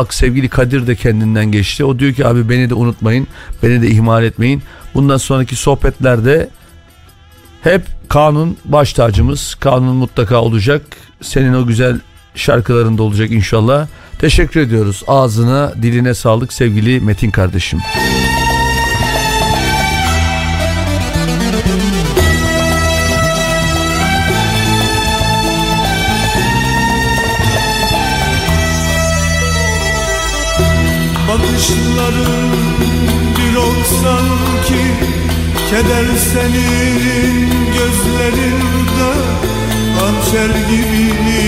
Bak sevgili Kadir de kendinden geçti. O diyor ki abi beni de unutmayın. Beni de ihmal etmeyin. Bundan sonraki sohbetlerde hep kanun baş tacımız. Kanun mutlaka olacak. Senin o güzel şarkıların da olacak inşallah. Teşekkür ediyoruz. Ağzına, diline sağlık sevgili Metin kardeşim. Keder senin gözlerinde Hançer gibi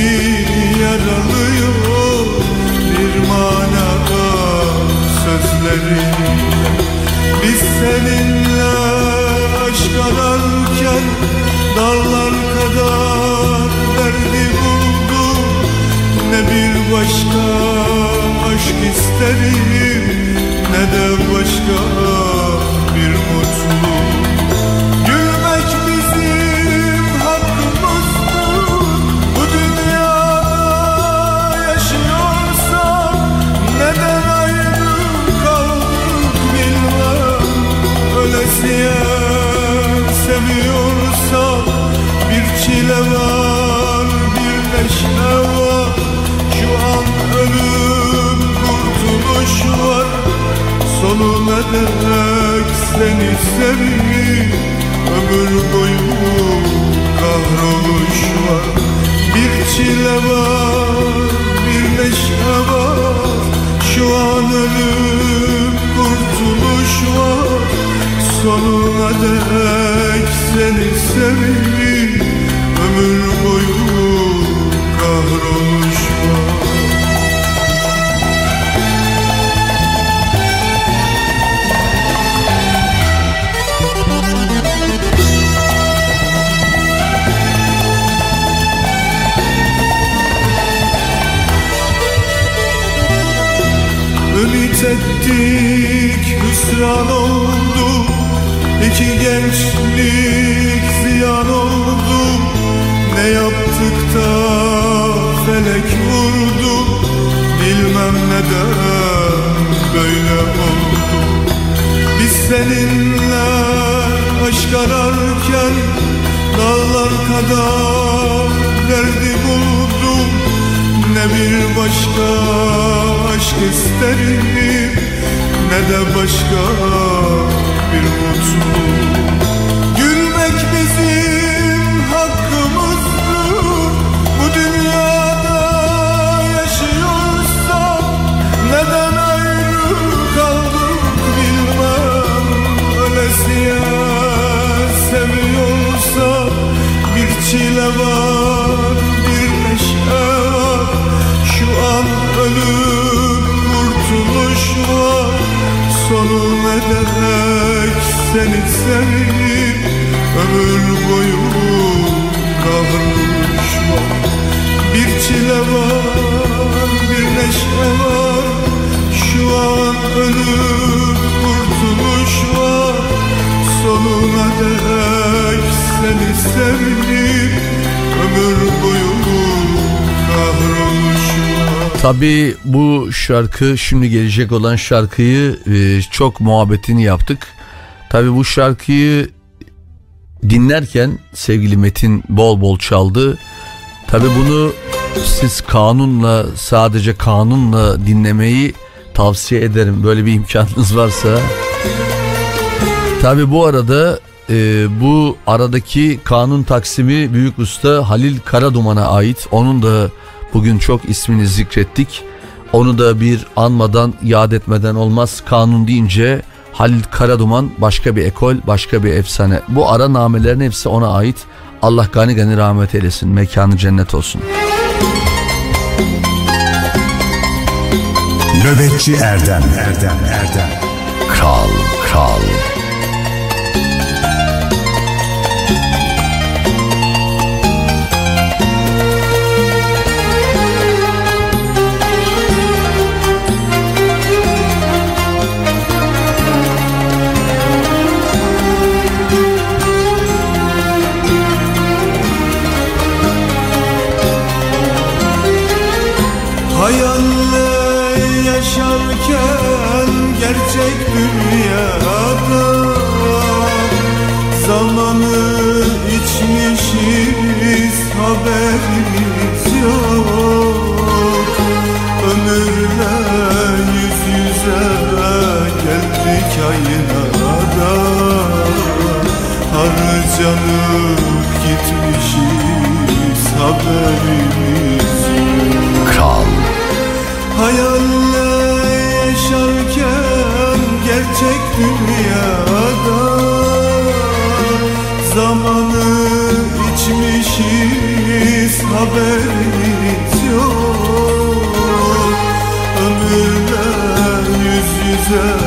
yaralıyor. Bir manada sözlerinde Biz seninle aşk ararken Dağlar kadar derdi bulduk Ne bir başka aşk isterim Ne de başka Çile var bir neşe var? Şu an ölüm kurtuluş var. Sonu ne demek? Seni seveyim. Ömür boyu kahroluş var. Bir çile var bir neşe var. Şu an ölüm kurtuluş var. Sonu ne demek? Seni seveyim Ömür boyu kahroluş var Ümit ettik hüsran oldu. İki gençlik Ne yaptık da felek vurdu? Bilmem neden böyle oldu. Biz seninle aşk ararken Dağlar kadar derdi buldum Ne bir başka aşk isterim Ne de başka bir mutluluk çile var bir neşe var. Şu an ölüm kurtuluş var. Sonu ne demek seni seveyim Ömür boyu kahroluş var. Bir çile var bir neşe var. Şu an ölüm kurtuluş var. Sonu ne demek seni seveyim Ömür boyu Tabii bu şarkı şimdi gelecek olan şarkıyı e, çok muhabbetini yaptık. Tabii bu şarkıyı dinlerken sevgili Metin bol bol çaldı. Tabii bunu siz kanunla sadece kanunla dinlemeyi tavsiye ederim. Böyle bir imkanınız varsa. Tabii bu arada e, bu aradaki kanun taksimi Büyük Usta Halil Karaduman'a ait. Onun da bugün çok ismini zikrettik. Onu da bir anmadan yad etmeden olmaz. Kanun deyince Halil Karaduman başka bir ekol, başka bir efsane. Bu ara namelerin hepsi ona ait. Allah gani gani rahmet eylesin. Mekanı cennet olsun. Nöbetçi Erdem Erdem Erdem Kral, kral. halimizi Kral. Hayalle yaşarken gerçek dünyada Zamanı içmişiz haberimiz yok. Ömürler yüz yüze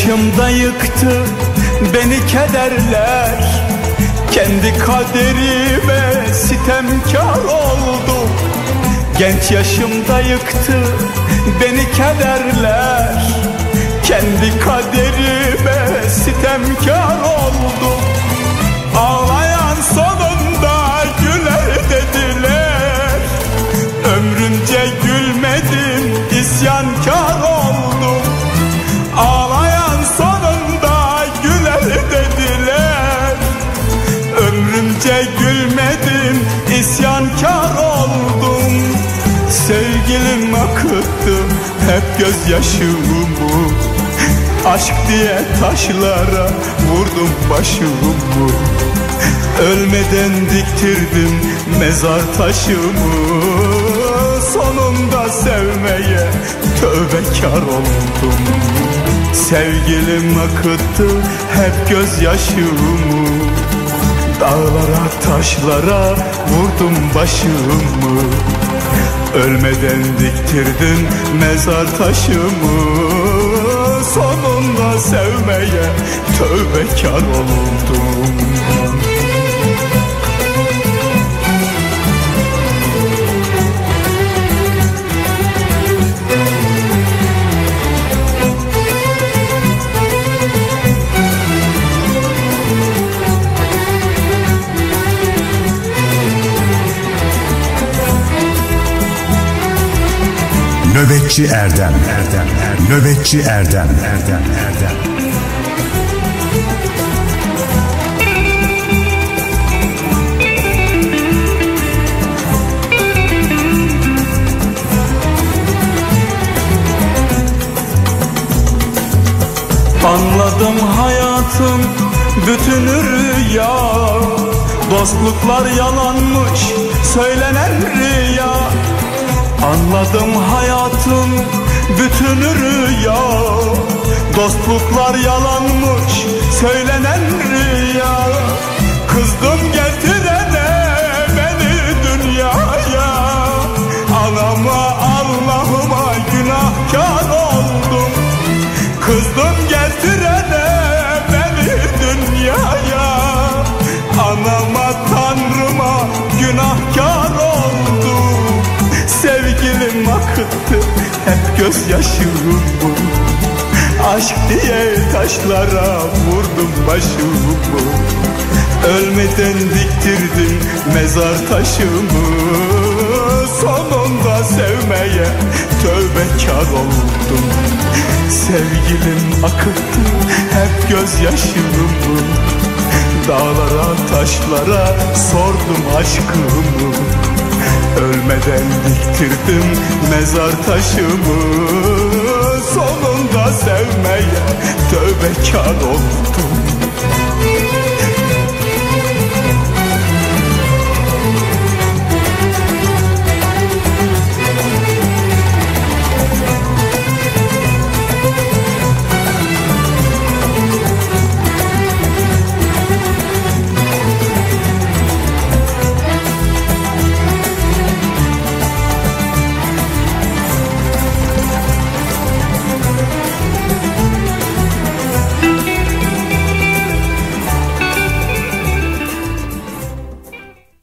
Genç yaşımda yıktı beni kederler. Kendi kaderime sitemkar oldum Genç yaşımda yıktı beni kederler. Kendi kaderime sitemkar oldum Ağlayan sonunda güler dediler. Ömrümce gülmedim isyankar oldum gözyaşımı Aşk diye taşlara vurdum başımı. Ölmeden diktirdim mezar taşımı. Sonunda sevmeye tövbekar oldum. Sevgilim akıttı hep gözyaşımı. Dağlara taşlara vurdum başımı Ölmeden diktirdim mezar taşımı. Sonunda sevmeye tövbekar oldum Nöbetçi Erdem. Erdem Erdem. Nöbetçi Erdem. Erdem Erdem Anladım hayatım bütünü rüya. Dostluklar yalanmış söylenen rüya Anladım hayatım bütünü rüya. Dostluklar yalanmış söylenen hep gözyaşımı Aşk diye taşlara vurdum başımı. Ölmeden diktirdim mezar taşımı. Sonunda sevmeye tövbekar oldum. Sevgilim akıttı hep gözyaşımı Dağlara taşlara sordum aşkımı Ölmeden diktirdim mezar taşımı. Sonunda sevmeye tövbekar oldum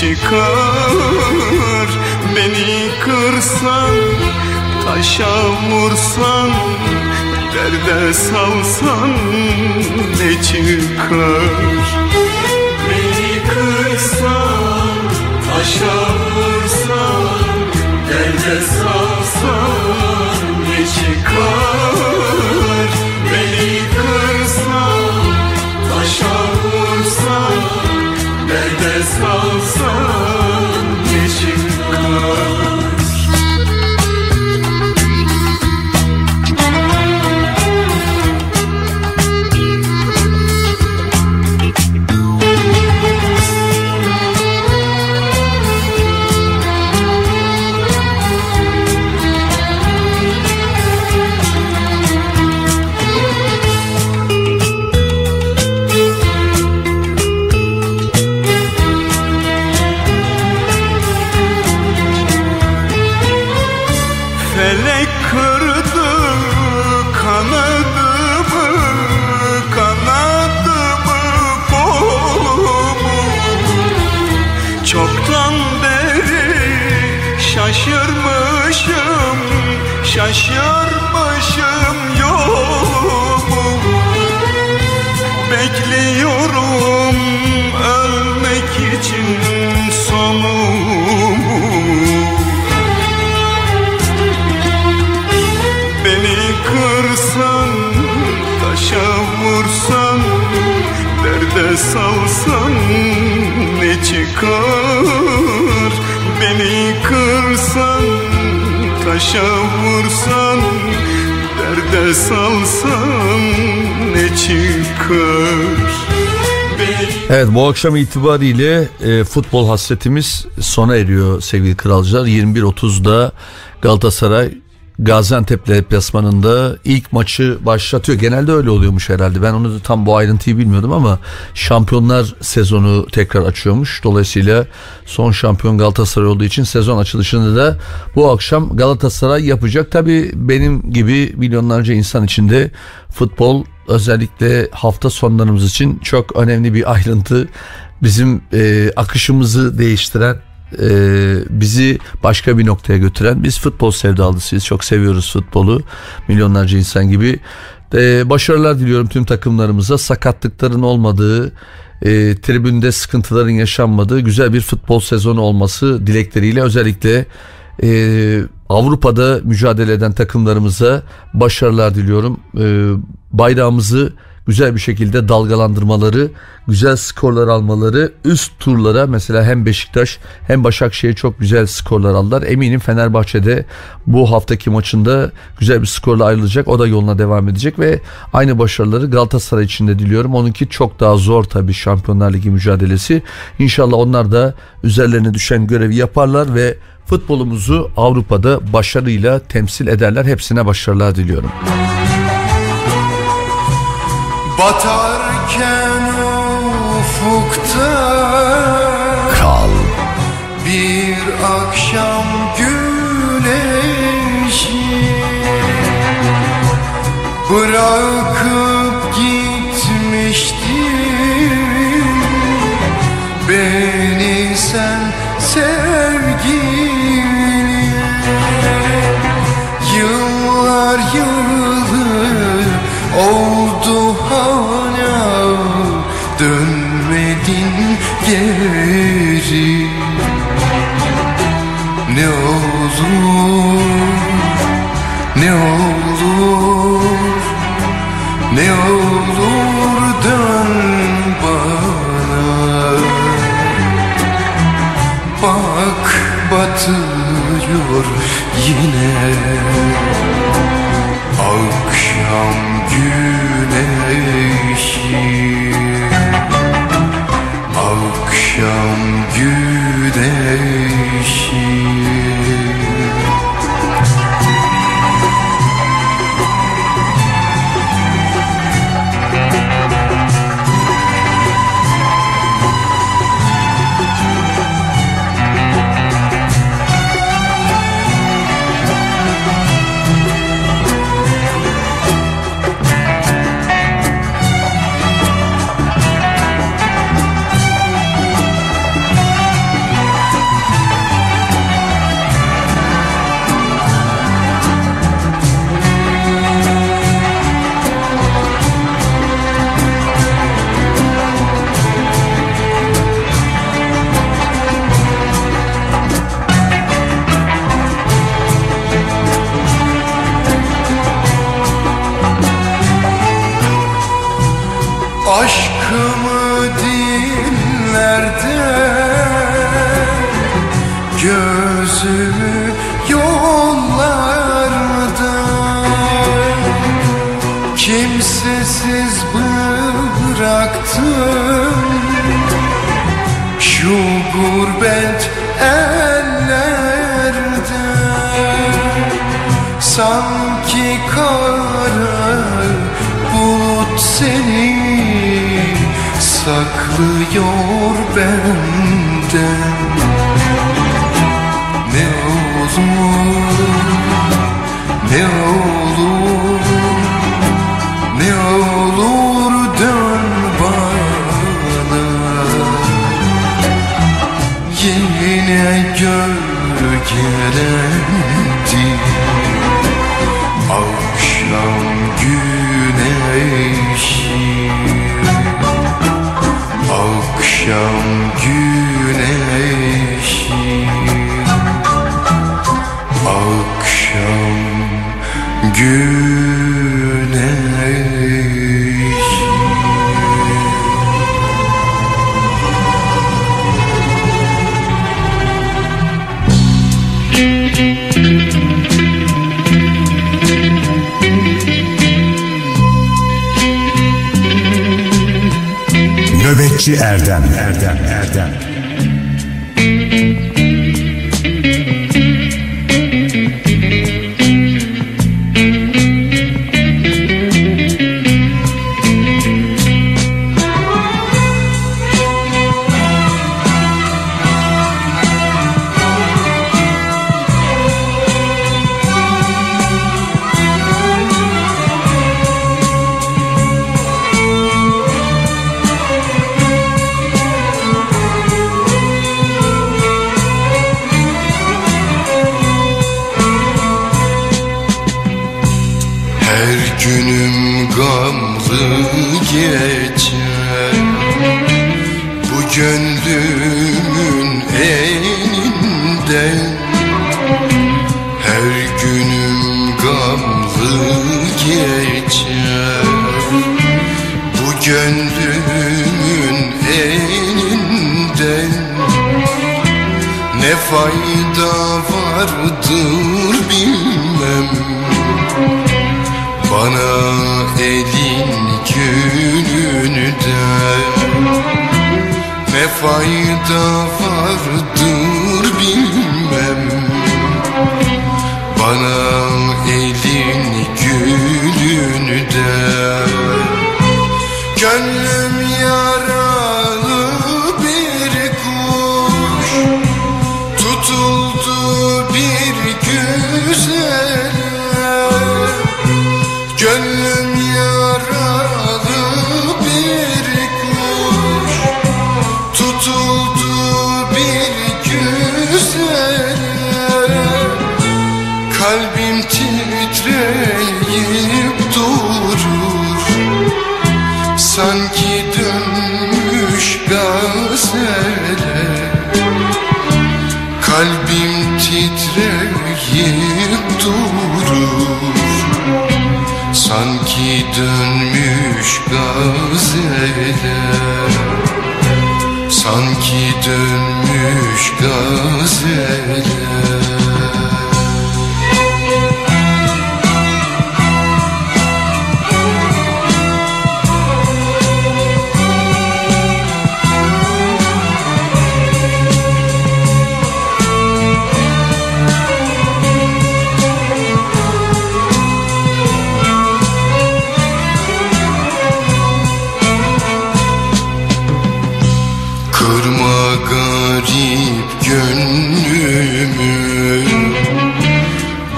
Çıkar. Beni kırsan, taşa vursan Derde salsan ne çıkar? Beni kırsan, taşa vursan Derde salsan ne çıkar çıkar Beni kırsan, taşa vursan Derde salsan ne çıkar Evet bu akşam itibariyle e, futbol hasretimiz sona eriyor sevgili kralcılar. 21.30'da Galatasaray Gaziantep deplasmanında ilk maçı başlatıyor. Genelde öyle oluyormuş herhalde. Ben onu tam bu ayrıntıyı bilmiyordum ama şampiyonlar sezonu tekrar açıyormuş. Dolayısıyla son şampiyon Galatasaray olduğu için sezon açılışını da bu akşam Galatasaray yapacak. Tabii benim gibi milyonlarca insan içinde futbol özellikle hafta sonlarımız için çok önemli bir ayrıntı. Bizim e, akışımızı değiştiren e, bizi başka bir noktaya götüren biz futbol sevdalısıyız çok seviyoruz futbolu milyonlarca insan gibi. E, başarılar diliyorum tüm takımlarımıza. Sakatlıkların olmadığı e, tribünde sıkıntıların yaşanmadığı güzel bir futbol sezonu olması dilekleriyle özellikle e, Avrupa'da mücadele eden takımlarımıza başarılar diliyorum. E, bayrağımızı güzel bir şekilde dalgalandırmaları, güzel skorlar almaları, üst turlara mesela hem Beşiktaş hem Başakşehir çok güzel skorlar aldılar. Eminim Fenerbahçe'de bu haftaki maçında güzel bir skorla ayrılacak. O da yoluna devam edecek ve aynı başarıları Galatasaray için de diliyorum. Onunki çok daha zor tabii Şampiyonlar Ligi mücadelesi. İnşallah onlar da üzerlerine düşen görevi yaparlar ve futbolumuzu Avrupa'da başarıyla temsil ederler. Hepsine başarılar diliyorum. Batarken ufukta Kral Bir akşam güneşi. Bırak katılıyor yine. Akşam güneşi. Akşam güneşi. gidiyor benden Ne uzun Ne uzun Erdem Erdem.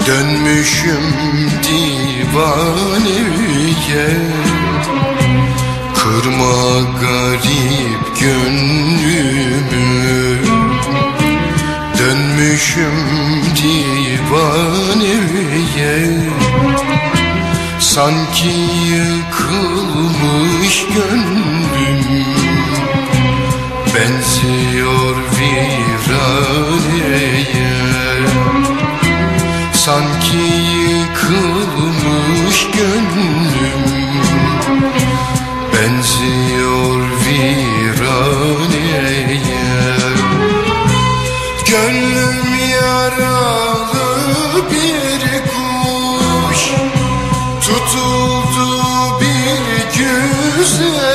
Dönmüşüm divaneye Kırma garip gönlümü. Dönmüşüm divaneye Sanki yıkılmış gönlüm. Benziyor viraneye Sanki yıkılmış gönlüm. Benziyor viraneye Gönlüm yaralı bir kuş. Tutuldu bir güzele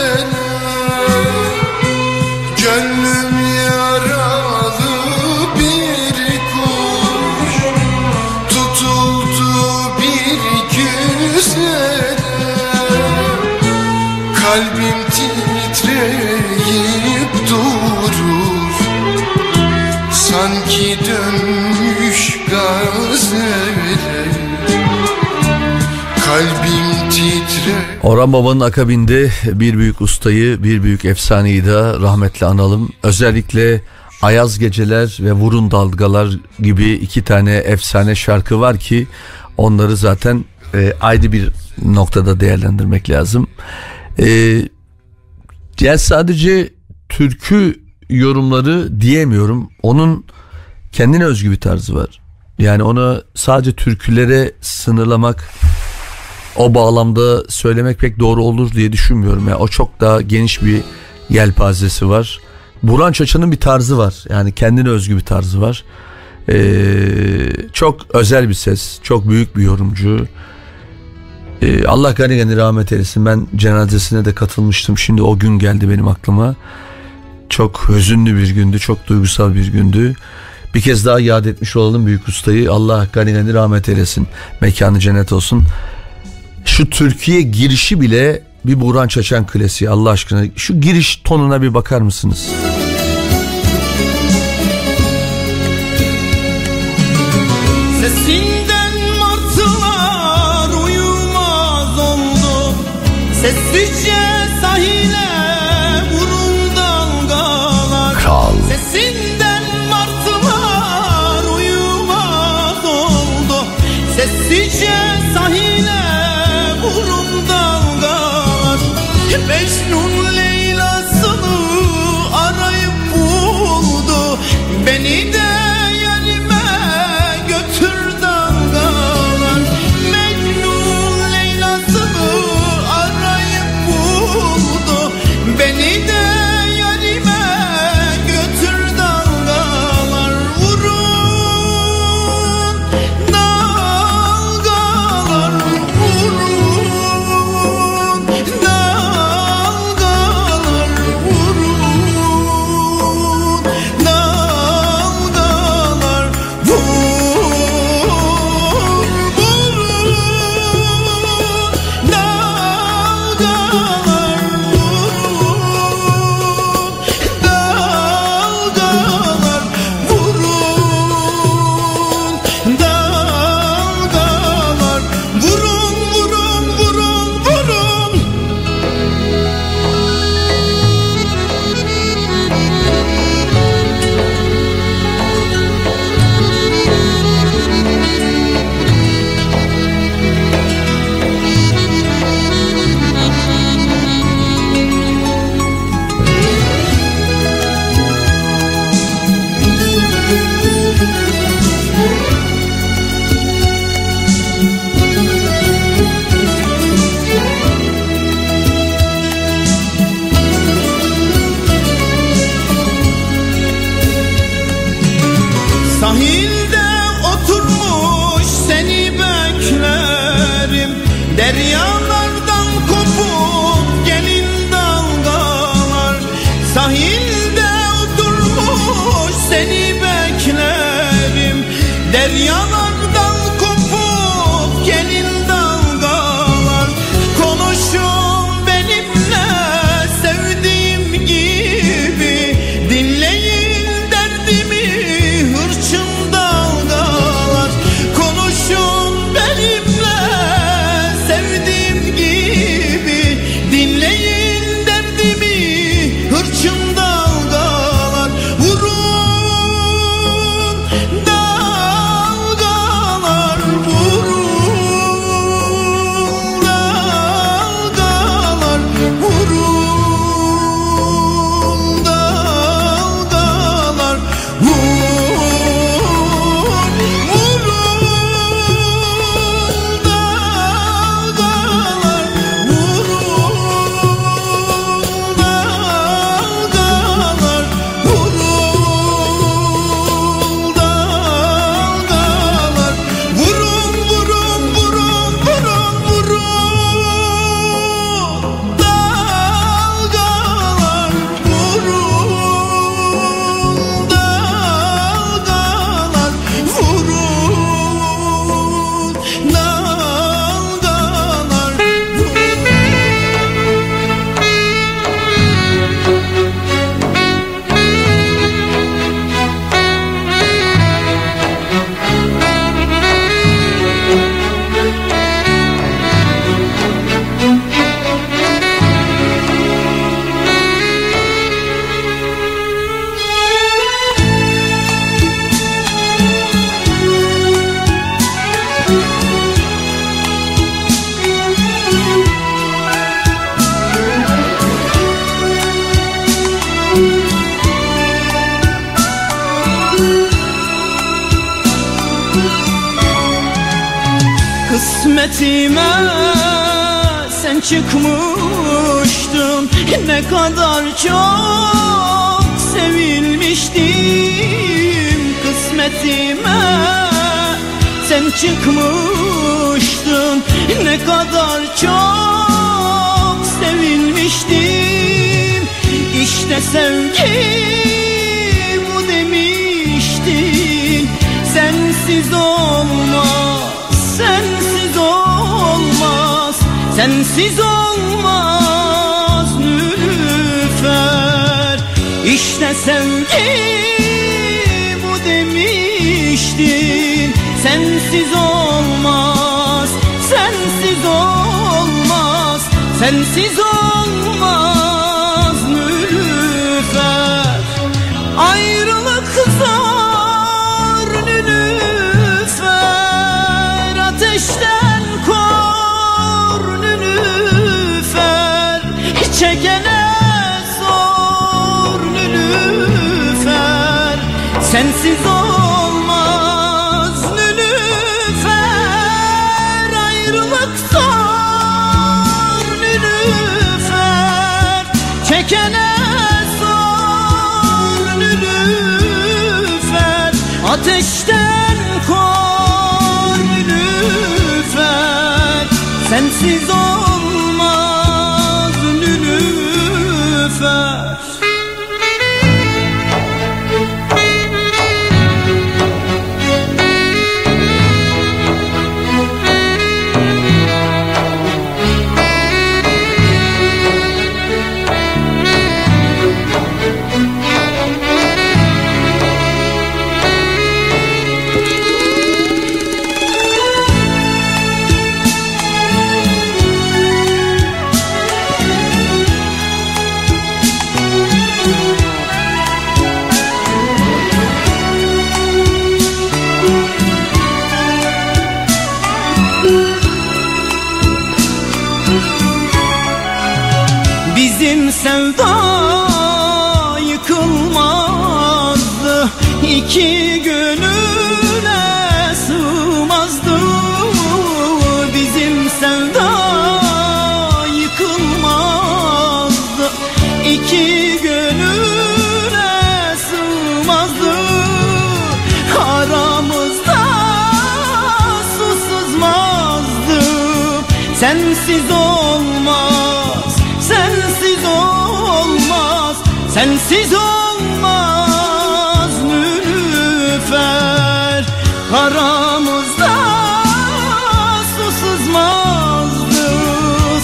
Orhan Baba'nın akabinde bir büyük ustayı, bir büyük efsaneyi de rahmetle analım. Özellikle Ayaz Geceler ve Vurun Dalgalar gibi iki tane efsane şarkı var ki onları zaten e, ayrı bir noktada değerlendirmek lazım. E, yani sadece türkü yorumları diyemiyorum. Onun kendine özgü bir tarzı var. Yani onu sadece türkülere sınırlamak o bağlamda söylemek pek doğru olur diye düşünmüyorum. Yani o çok daha geniş bir yelpazesi var. Burhan Çaça'nın bir tarzı var. Yani kendine özgü bir tarzı var. Ee, çok özel bir ses. Çok büyük bir yorumcu. Ee, Allah gani gani rahmet eylesin. Ben cenazesine de katılmıştım. Şimdi o gün geldi benim aklıma. Çok hüzünlü bir gündü. Çok duygusal bir gündü. Bir kez daha yad etmiş olalım büyük ustayı. Allah gani gani rahmet eylesin. Mekanı cennet olsun. Şu Türkiye girişi bile bir Burhan Çaçan klasiği Allah aşkına. Şu giriş tonuna bir bakar mısınız? Sesinden martılar uyumaz oldu Sessizce Sensiz Sensiz sensiz olmaz Nülüfer. Aramızda su sızmazdı.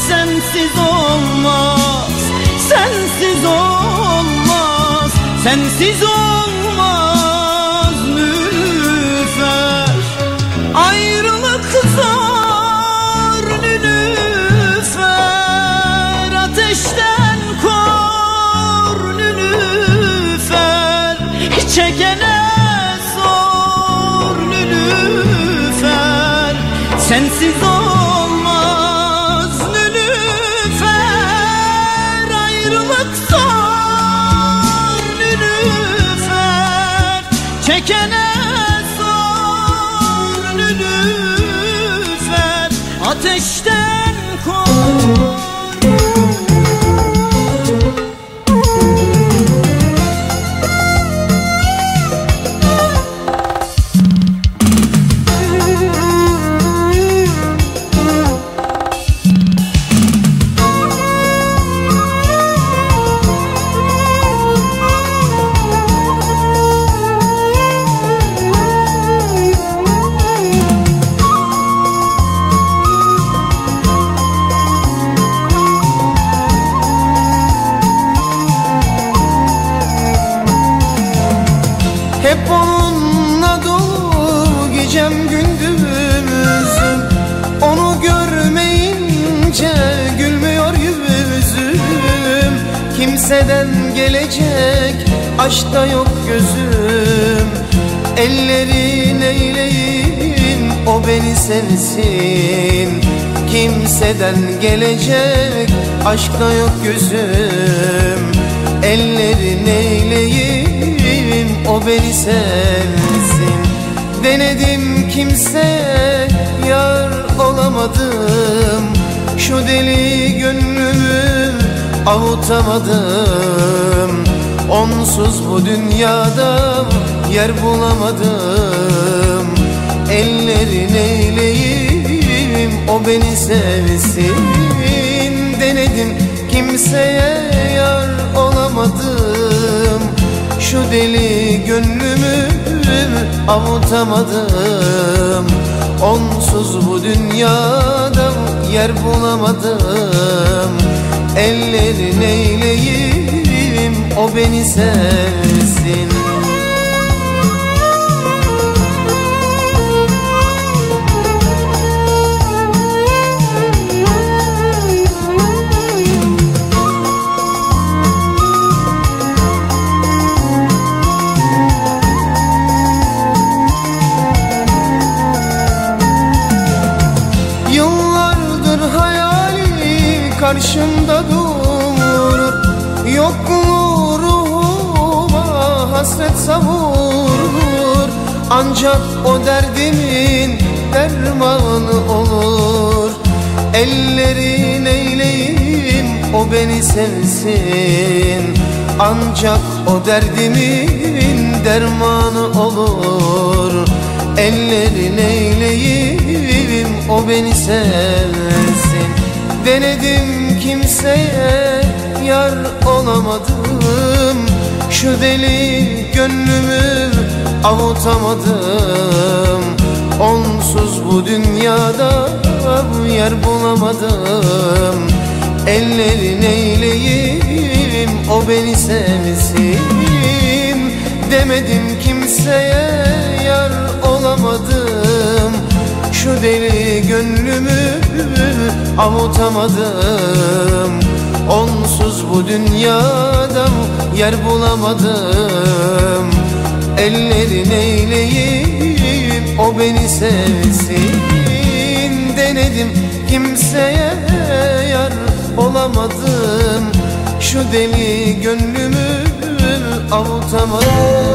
Sensiz olmaz Sensiz olmaz Sensiz olmaz Kimseden gelecek aşkta yok gözüm. Ellerin eyleyim o beni sevsin. Kimseden gelecek aşkta yok gözüm. Ellerin eyleyim o beni sevsin. Denedim kimseye yar olamadım. Şu deli gönlümü avutamadım. Onsuz bu dünyada yer bulamadım. Ellerin eyleyim o beni sevsin. Denedim kimseye yar olamadım. Şu deli gönlümü avutamadım. Onsuz bu dünyada yer bulamadım Ellerin eyleyim o beni sevsin. Karşımda Yokluğu ruhuma hasret savurur. Ancak o derdimin dermanı olur. Ellerin eyleyim o beni sevsin. Ancak o derdimin dermanı olur. Ellerin eyleyim o beni sevsin. Denedim kimseye yar olamadım. Şu deli gönlümü avutamadım. Onsuz bu dünyada yer bulamadım. Ellerin eyleyim o beni sevsin. Demedim kimseye yar olamadım Şu deli gönlümü avutamadım Onsuz bu dünyada yer bulamadım. Ellerin eyleyim o beni sevsin. Denedim kimseye yar olamadım. Şu deli gönlümü avutamadım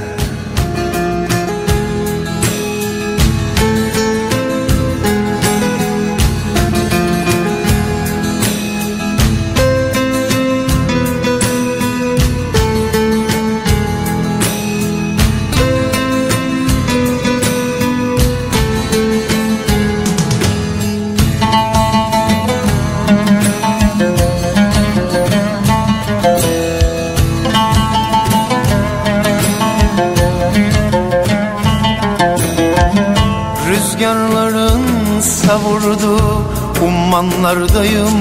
ummanlardayım.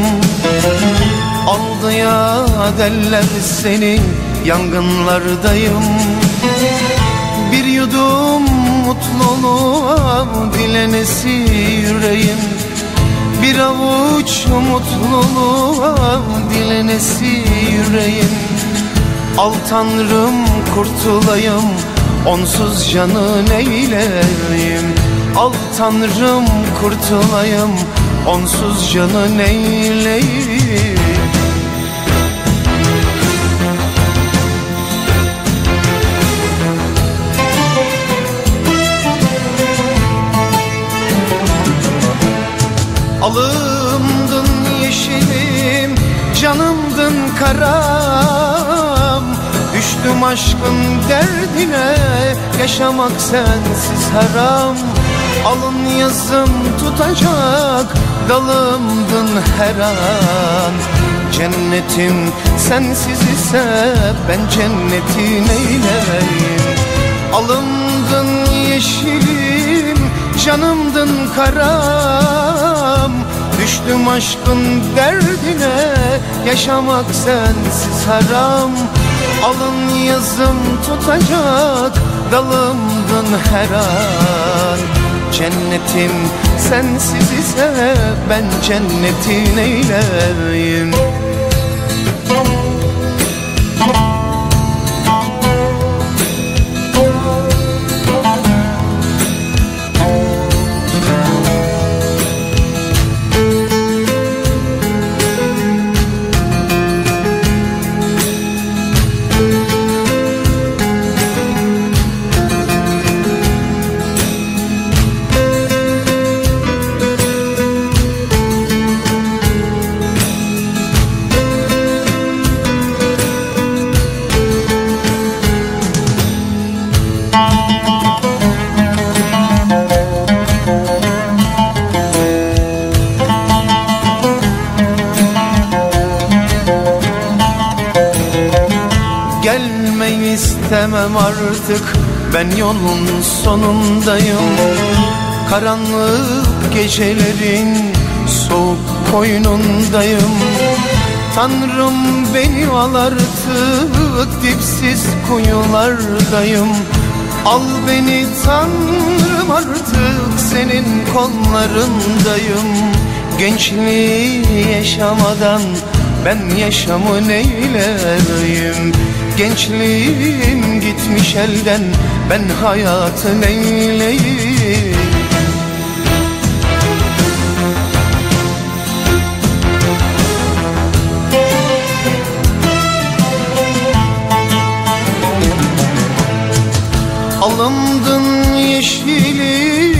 Aldı ya deller seni yangınlardayım. Bir yudum mutluluğa dilenesi yüreğim. Bir avuç mutluluğa dilenesi yüreğim. Al tanrım kurtulayım Onsuz canı neyleyim Al tanrım kurtulayım Onsuz canı neyleyim Alımdın yeşilim, canımdın karam. Düştüm aşkın derdine, yaşamak sensiz haram Alın yazım tutacak, dalımdın her an. Cennetim sensiz ise ben cennetin eyleyim Alımdın yeşilim, canımdın karam. Düştüm aşkın derdine Yaşamak sensiz haram. Alın yazım tutacak Dalımdın her an Cennetim. Sensiz ise Ben cennetin eyleyim artık Ben yolun sonundayım. Karanlık gecelerin Soğuk koynundayım Tanrım beni al artık Dipsiz kuyulardayım. Al beni Tanrım artık Senin kollarındayım. Gençliği yaşamadan ben yaşamı neyleyim Gençliğim gitmiş elden Ben hayatı neyleyim? Alımdın yeşilim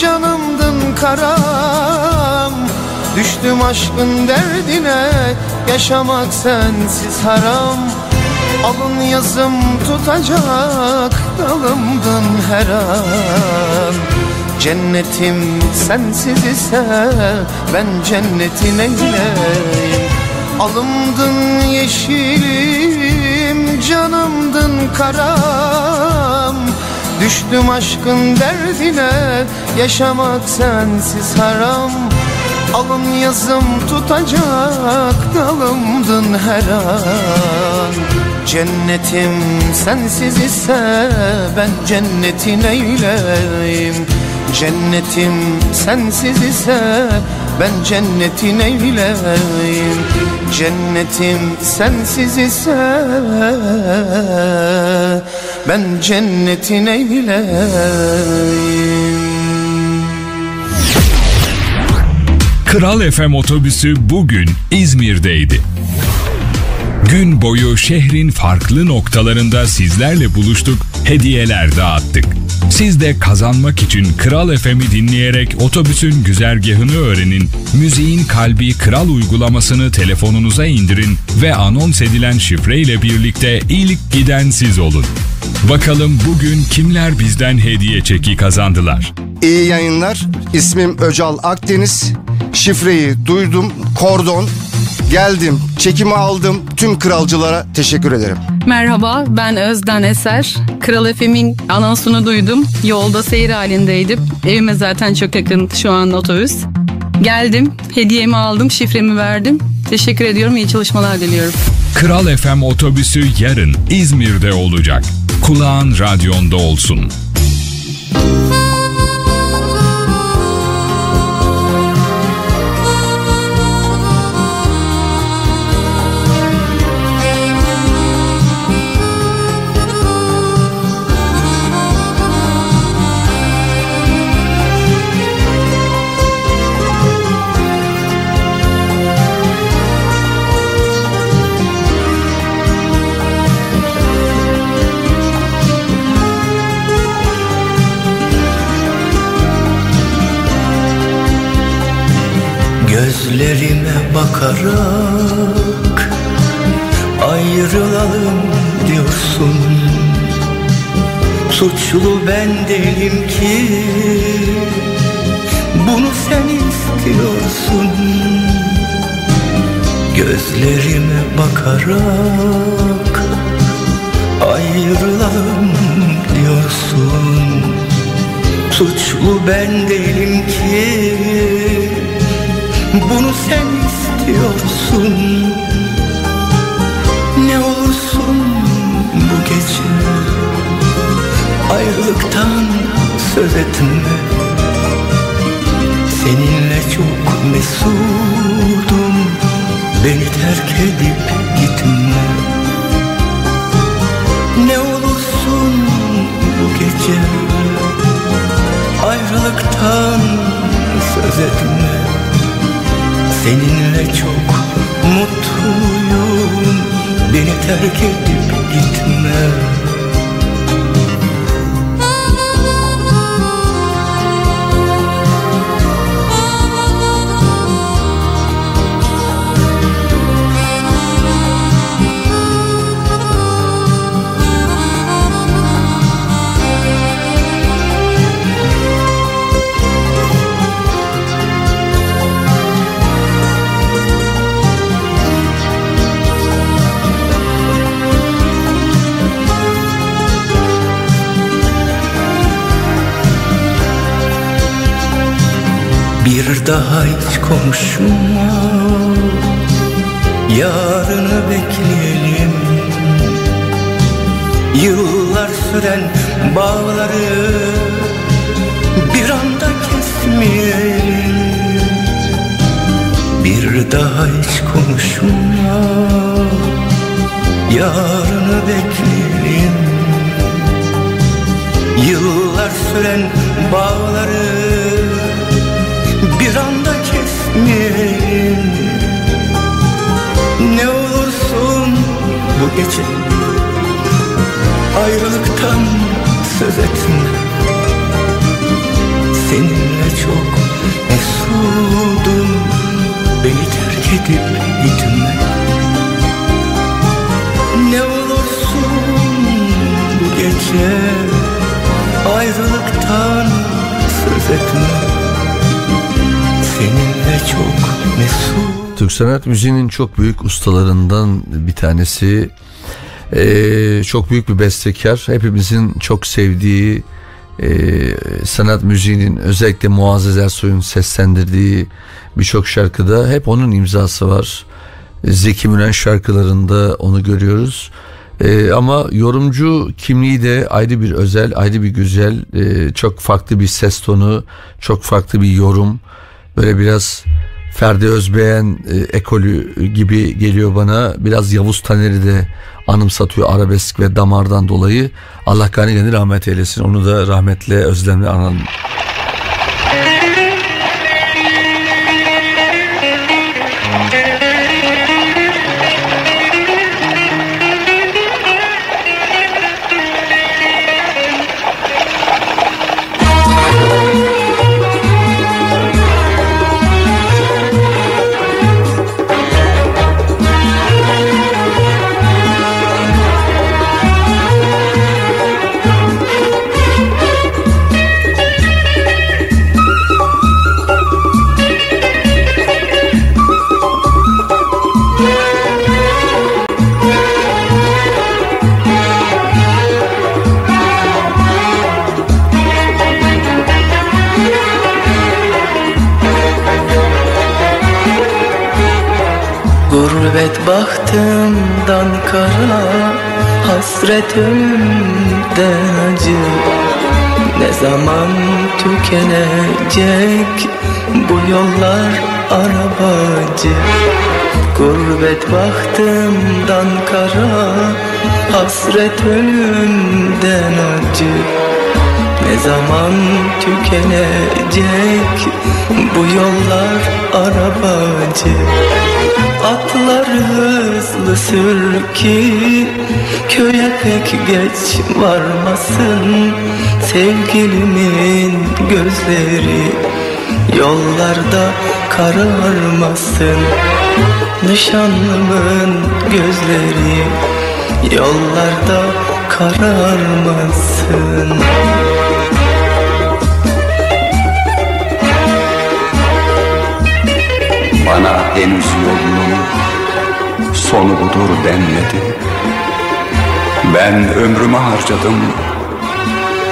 Canımdın karam. Düştüm aşkın derdine Yaşamak sensiz haram Alın yazım tutacak Dalımdın her an. Cennetim sensiz ise Ben cennetin eyleyim Alımdın yeşilim Canımdın karam. Düştüm aşkın derdine Yaşamak sensiz haram Alın yazım tutacak dalımdın her an. Cennetim sensiz ise ben cennetin eyleyim Cennetim sensiz ise ben cennetin eyleyim Cennetim sensiz ise ben cennetin eyleyim Kral FM otobüsü bugün İzmir'deydi. Gün boyu şehrin farklı noktalarında sizlerle buluştuk, hediyeler dağıttık. Siz de kazanmak için Kral FM'i dinleyerek otobüsün güzergahını öğrenin, müziğin kalbi Kral uygulamasını telefonunuza indirin ve anons edilen şifreyle birlikte ilk giden siz olun. Bakalım bugün kimler bizden hediye çeki kazandılar? İyi yayınlar. İsmim Öcal Akdeniz. Şifreyi duydum. Kordon. Geldim. Çekimi aldım. Tüm kralcılara teşekkür ederim. Merhaba, ben Özden Eser. Kral FM'in anonsunu duydum. Yolda seyir halindeydim. Evime zaten çok yakın şu an otobüs. Geldim, hediyemi aldım, şifremi verdim. Teşekkür ediyorum, iyi çalışmalar diliyorum. Kral FM otobüsü yarın İzmir'de olacak. Kulağın radyonda olsun. Gözlerime bakarak ayrılalım diyorsun. Suçlu ben değilim ki bunu sen istiyorsun. Gözlerime bakarak ayrılalım diyorsun. Suçlu ben değilim ki bunu sen istiyorsun. Ne olursun bu gece Ayrılıktan söz etme. Seninle çok mesudum Beni terk edip gitme. Ne olursun bu gece Ayrılıktan söz etme Seninle çok mutluyum. Beni terk edip gitme daha hiç konuşma Yarını bekleyelim. Yıllar süren bağları Bir anda kesmeyelim. Bir daha hiç konuşma Yarını bekleyelim. Yıllar süren bağları Ne olursun bu gece Ayrılıktan söz etme. Seninle çok mesudum Beni terk edip gitme. Ne olursun bu gece Ayrılıktan söz etme Seninle çok mesut Türk sanat müziğinin çok büyük ustalarından bir tanesi. Ee, çok büyük bir bestekar. Hepimizin çok sevdiği e, sanat müziğinin özellikle Muazzez Ersoy'un seslendirdiği birçok şarkıda hep onun imzası var. Zeki Müren şarkılarında onu görüyoruz. Ee, ama yorumcu kimliği de ayrı bir özel, ayrı bir güzel, e, çok farklı bir ses tonu, çok farklı bir yorum. Böyle biraz Ferdi Özbeğen e, ekolü gibi geliyor bana. Biraz Yavuz Taner'i de anımsatıyor arabesk ve damardan dolayı. Allah gani rahmet eylesin. Onu da rahmetle özlemle analım. Hasret ölümden acı. Ne zaman tükenecek Bu yollar arabacı? Gurbet bahtımdan kara Hasret ölümden acı. Ne zaman tükenecek Bu yollar arabacı? Atlar hızlı sür ki Köye pek geç varmasın. Sevgilimin gözleri Yollarda kararmasın. Nişanlımın gözleri Yollarda kararmasın. Bana henüz yolunun sonu budur denmedi. Ben ömrümü harcadım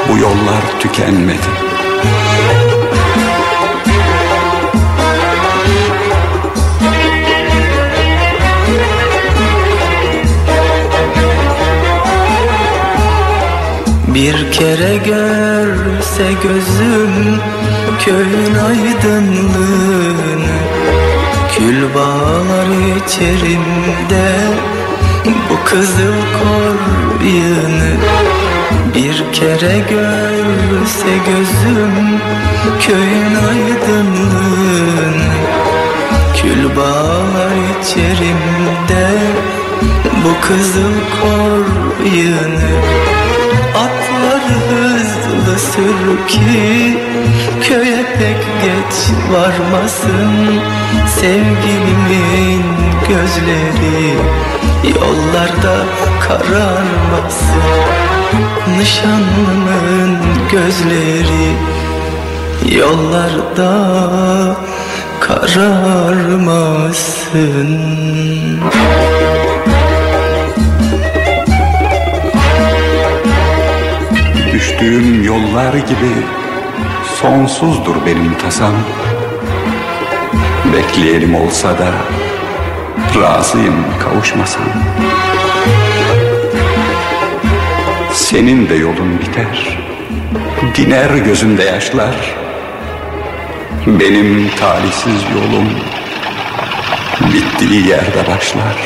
bu yollar tükenmedi. Bir kere görse gözüm köyün aydınlığını Kül bağlar içerimde bu kızıl koryını Bir kere görse gözüm köyün aydınlığını. Kül bağlar içerimde bu kızıl Atlar hızlı sür ki Köye pek geç varmasın. Sevgilimin gözleri Yollarda kararmasın. Nişanlımın gözleri Yollarda kararmasın Düştüğüm yollar gibi sonsuzdur benim tasam. Bekleyelim olsa da razıyım kavuşmasam. Senin de yolun biter Diner gözünde yaşlar. Benim talihsiz yolum Bittiği yerde başlar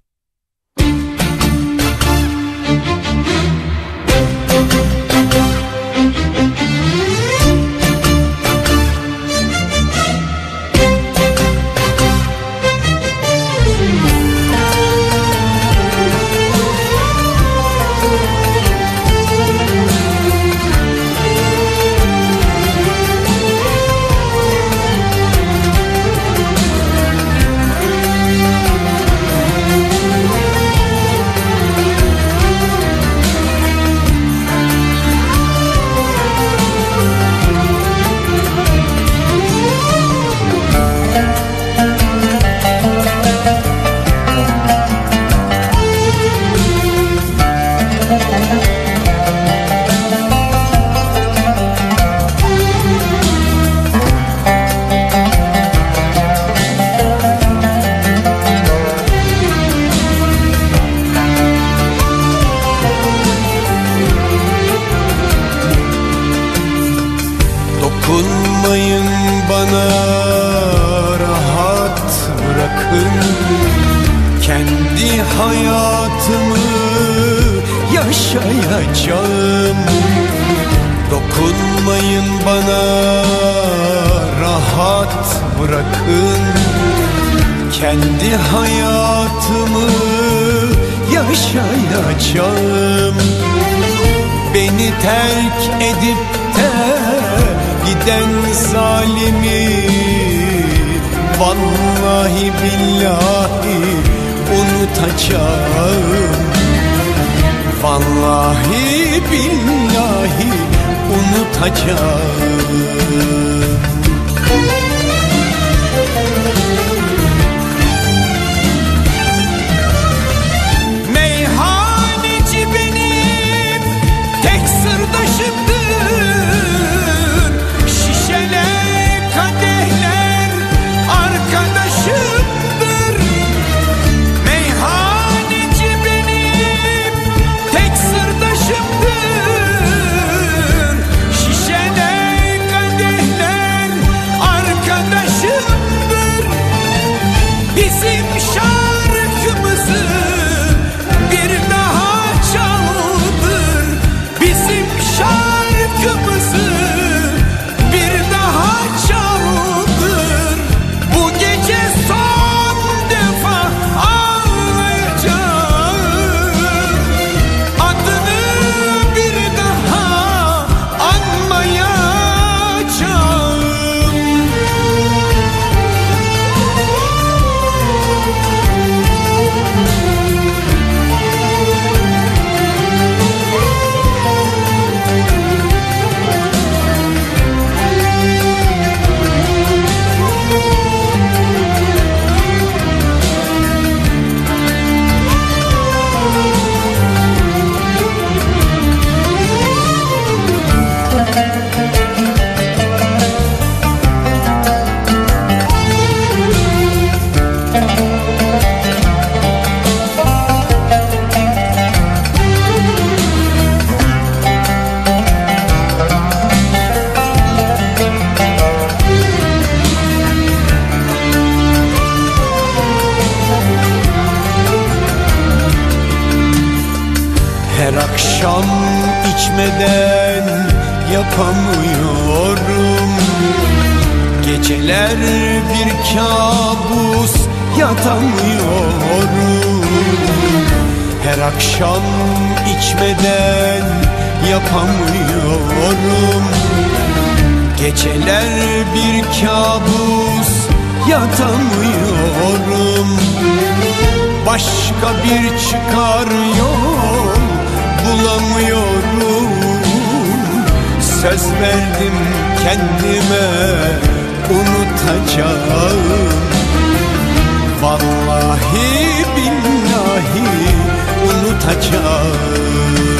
Dokunmayın bana rahat bırakın Kendi hayatımı yaşayacağım. Dokunmayın bana rahat bırakın Kendi hayatımı yaşayacağım. Beni terk edip de giden zalimi Vallahi billahi unutacağım. Vallahi billahi unutacağım akşam içmeden yapamıyorum. Geceler bir kabus yatamıyorum. Her akşam içmeden yapamıyorum. Geceler bir kabus yatamıyorum. Başka bir çıkar yol Söz verdim kendime unutacağım. Vallahi billahi unutacağım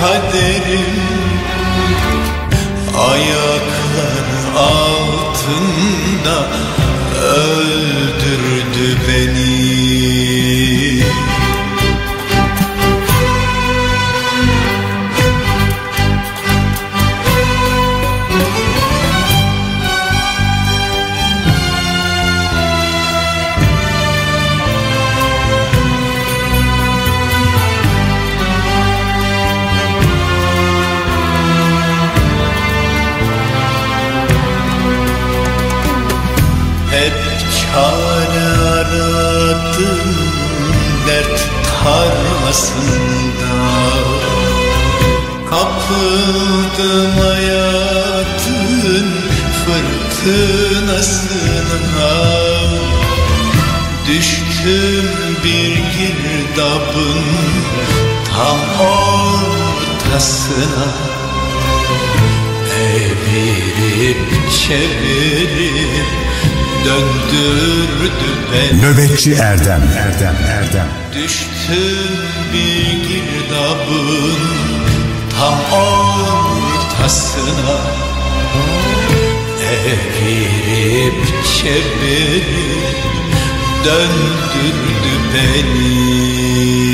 kaderim Düştüm bir girdabın tam ortasına. Evirip çevirip döndürdü beni. Nöbetçi Erdem Erdem Erdem. Düştüm bir girdabın tam ortasına. Evirip çevirip döndürdü beni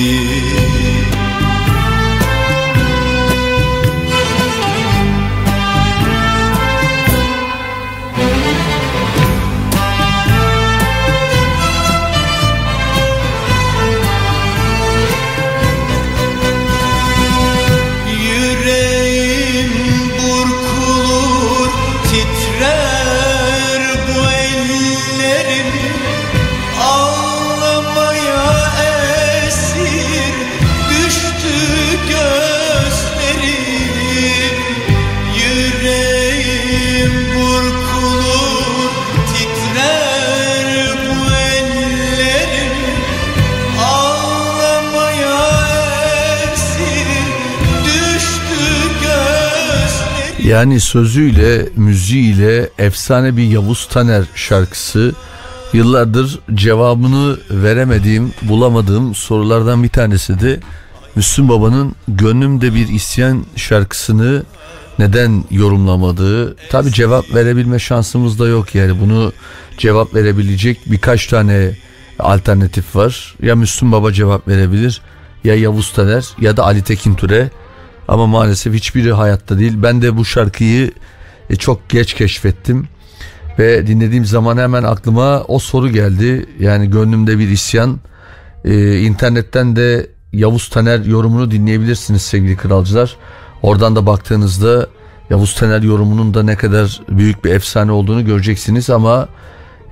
Yani sözüyle, müziğiyle efsane bir Yavuz Taner şarkısı. Yıllardır cevabını veremediğim, bulamadığım sorulardan bir tanesi de Müslüm Baba'nın Gönlümde Bir İsyan şarkısını neden yorumlamadığı. Tabi cevap verebilme şansımız da yok yani bunu cevap verebilecek birkaç tane alternatif var. Ya Müslüm Baba cevap verebilir ya Yavuz Taner ya da Ali Tekin Türe. Ama maalesef hiçbiri hayatta değil. Ben de bu şarkıyı e, çok geç keşfettim. Ve dinlediğim zaman hemen aklıma o soru geldi. Yani gönlümde bir isyan. Ee, internetten de Yavuz Taner yorumunu dinleyebilirsiniz sevgili kralcılar. Oradan da baktığınızda Yavuz Taner yorumunun da ne kadar büyük bir efsane olduğunu göreceksiniz ama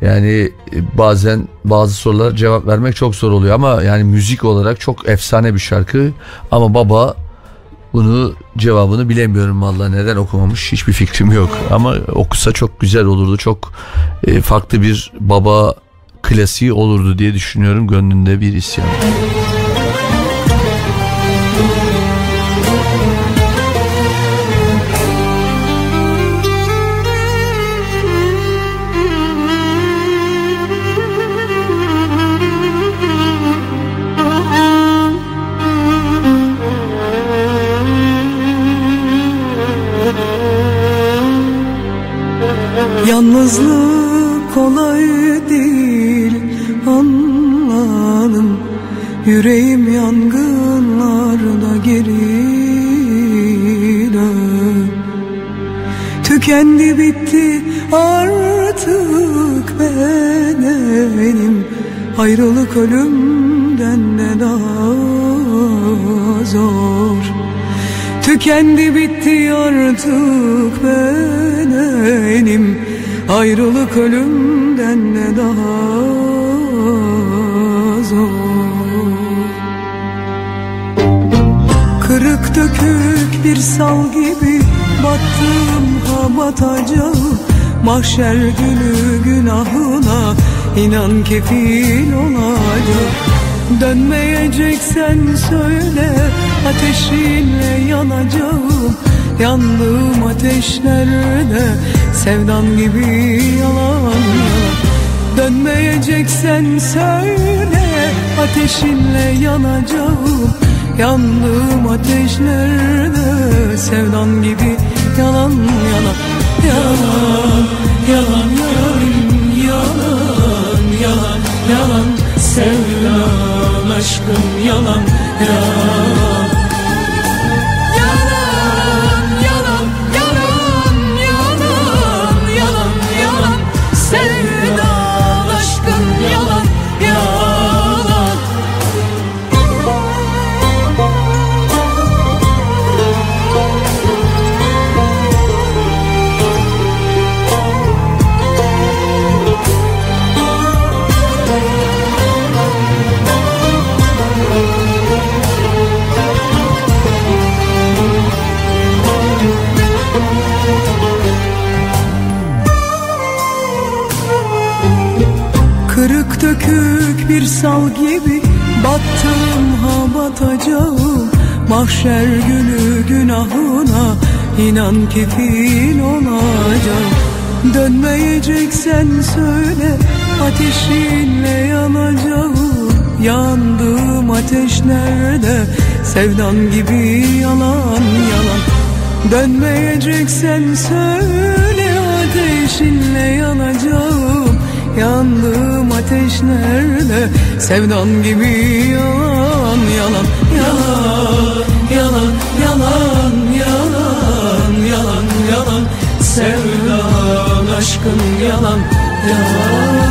Yani e, bazen bazı sorulara cevap vermek çok zor oluyor ama yani müzik olarak çok efsane bir şarkı ama baba bunu cevabını bilemiyorum vallahi. Neden okumamış? Hiçbir fikrim yok. Ama okusa çok güzel olurdu. Çok e, farklı bir baba klasiği olurdu diye düşünüyorum. Gönlünde bir isyan. Yalnızlık kolay değil anlarım. Yüreğim yangınlarda geride Tükendi bitti artık benim Ayrılık ölümden de daha zor. Tükendi bitti artık benim Ayrılık ölümden ne daha zor? Kırık dökük bir sal gibi battım ha batacağım Mahşer günü günahına inan kefil olacak. Dönmeyeceksen söyle ateşinle yanacağım. Yandığım ateşlerde sevdan gibi yalan Dönmeyeceksen söyle ateşinle yanacağım. Yandığım ateşlerde sevdan gibi yalan yalan. Yalan yalan yalan yalan yalan. Yalan Sevdan aşkım yalan Yalan, bir sal gibi battım ha batacağım Mahşer günü günahına inan kefil olacağım Dönmeyeceksen söyle ateşinle yanacağım Yandığım ateşlerde sevdan gibi yalan yalan. Dönmeyeceksen söyle ateşinle yanacağım Yandığım ateşlerde sevdan gibi yalan yalan yalan yalan yalan yalan yalan yalan. Sevdan aşkın yalan yalan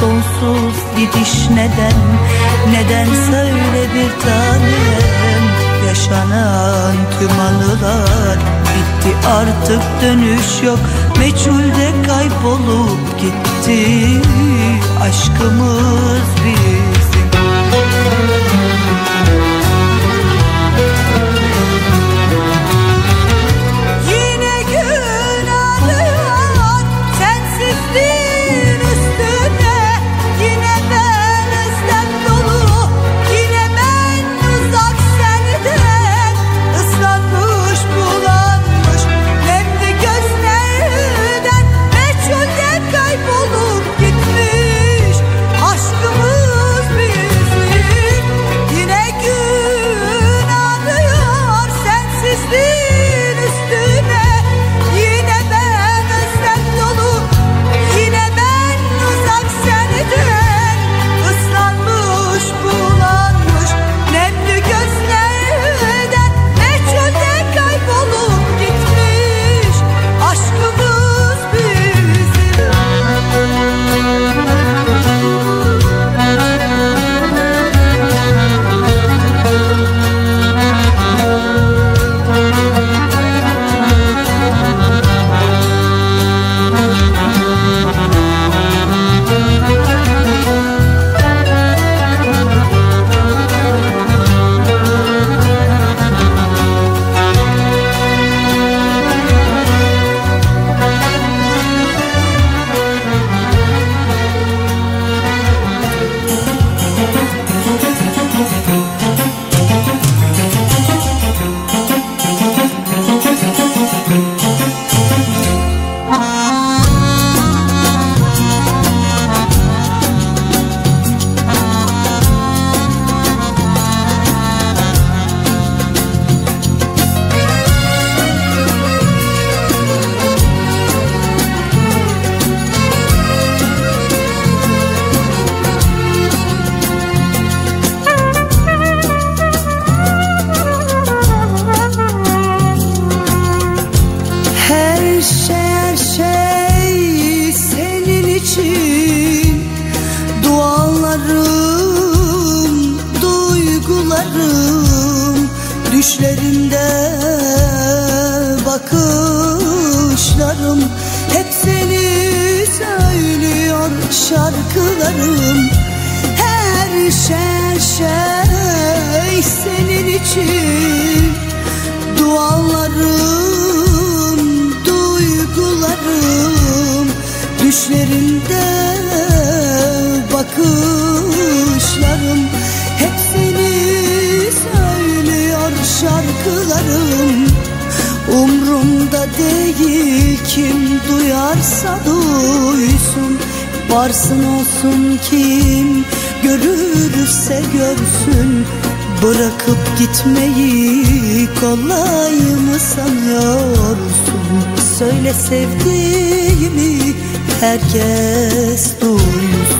sonsuz gidiş neden? Neden söyle bir tanem? Yaşanan tüm anılar bitti artık dönüş yok. Meçhulde kaybolup gitti. Aşkımız bir duyarsa duysun Varsın olsun kim görürse görsün. Bırakıp gitmeyi kolay mı sanıyorsun? Söyle sevdiğimi herkes duysun.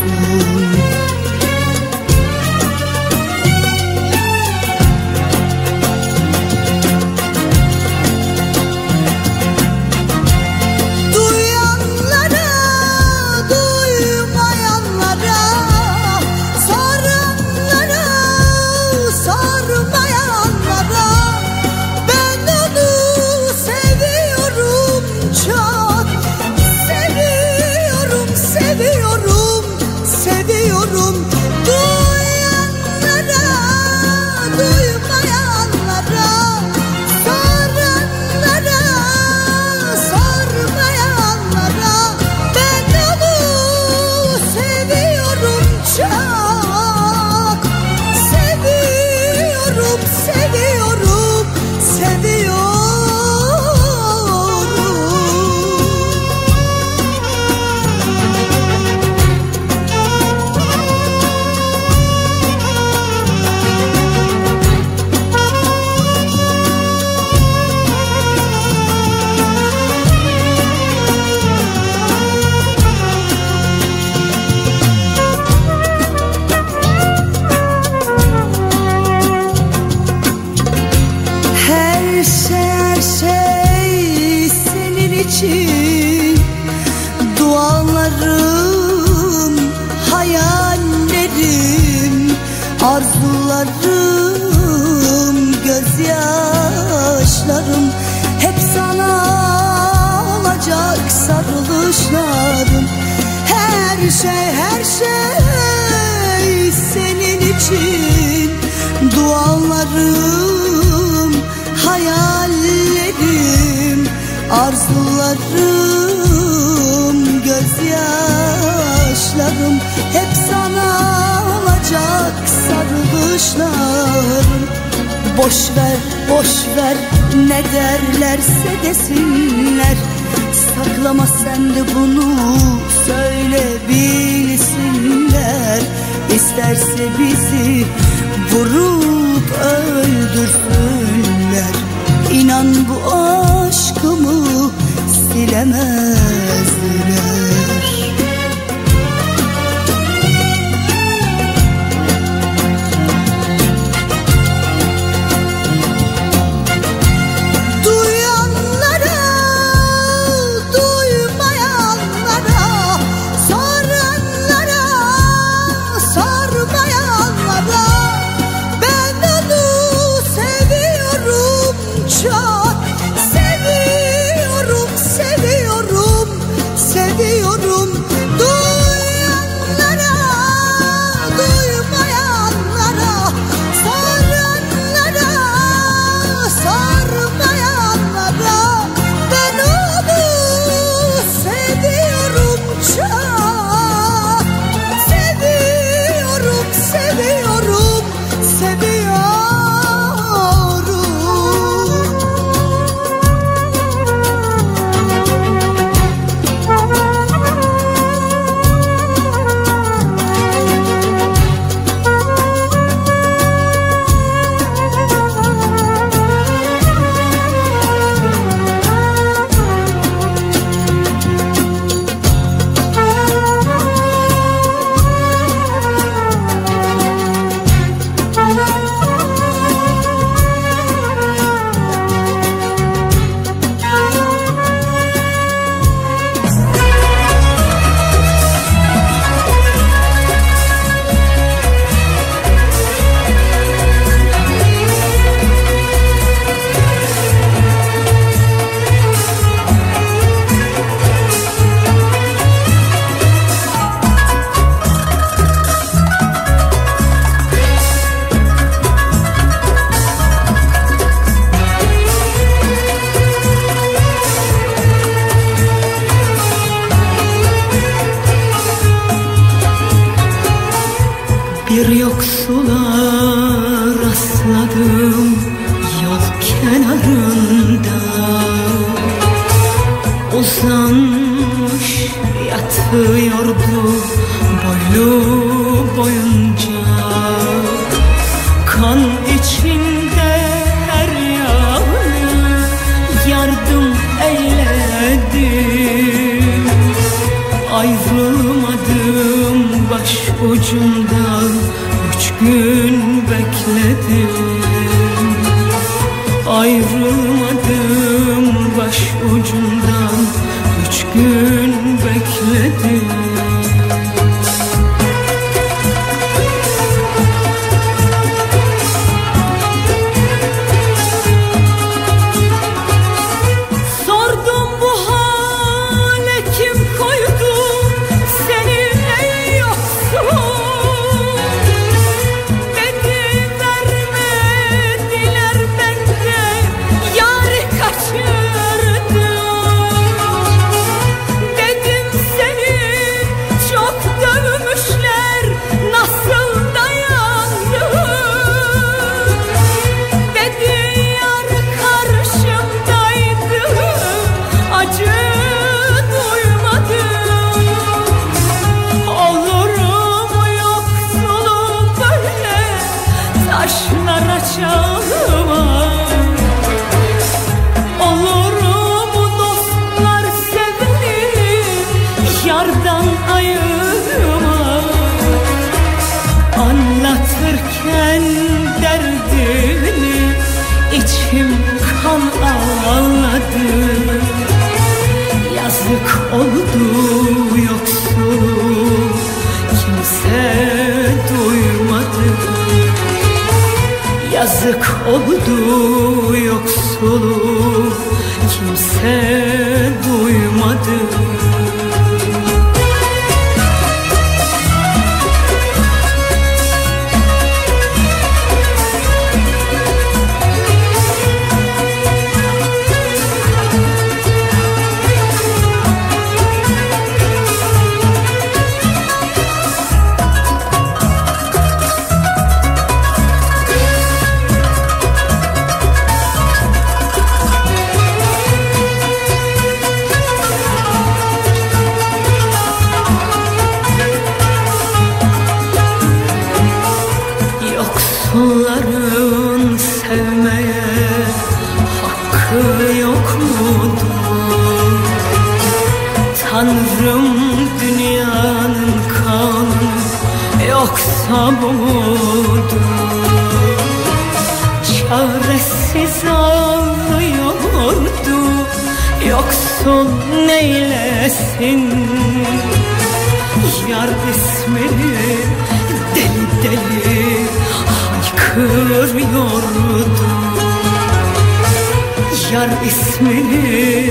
İsmini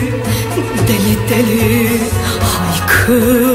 deli deli haykırıyordu